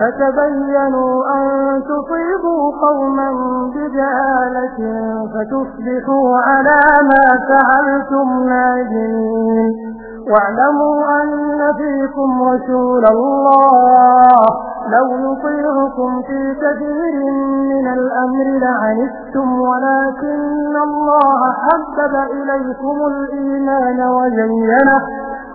فتبينوا أن تصيبوا قوما بجهالة فتصبحوا على ما فعلتم ناجمين واعلموا أن فيكم رسول الله. لو يطيعكم في كثير من الأمر لعنتم ولكن الله حبب إليكم الإيمان وزينه.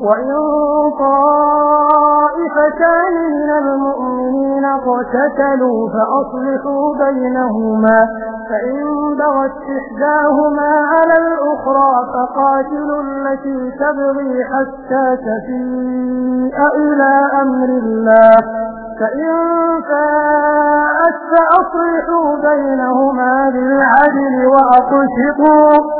وإن طائفتان من المؤمنين قتتلوا فأصلحوا بينهما فإن بغت إحداهما على الأخرى فقاتلوا التي تبغي حتى تفيء إلى أمر الله فإن فاءت فأصلحوا بينهما بالعدل وأقسطوا.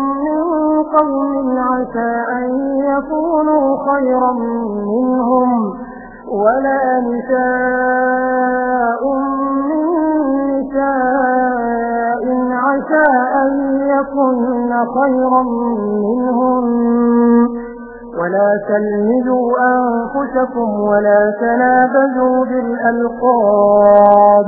قوم عسى أن يكونوا خيرا منهم ولا نساء من نساء عسى أن يكن خيرا منهم. ولا تلمدوا أنفسكم ولا تنابذوا بالألقاب.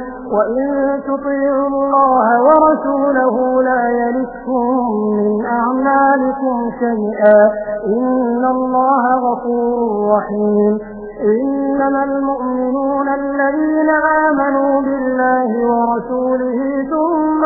وإن تطيعوا الله ورسوله لا يلسكم من أعمالكم شيئا إن الله غفور رحيم. إنما المؤمنون الذين آمنوا بالله ورسوله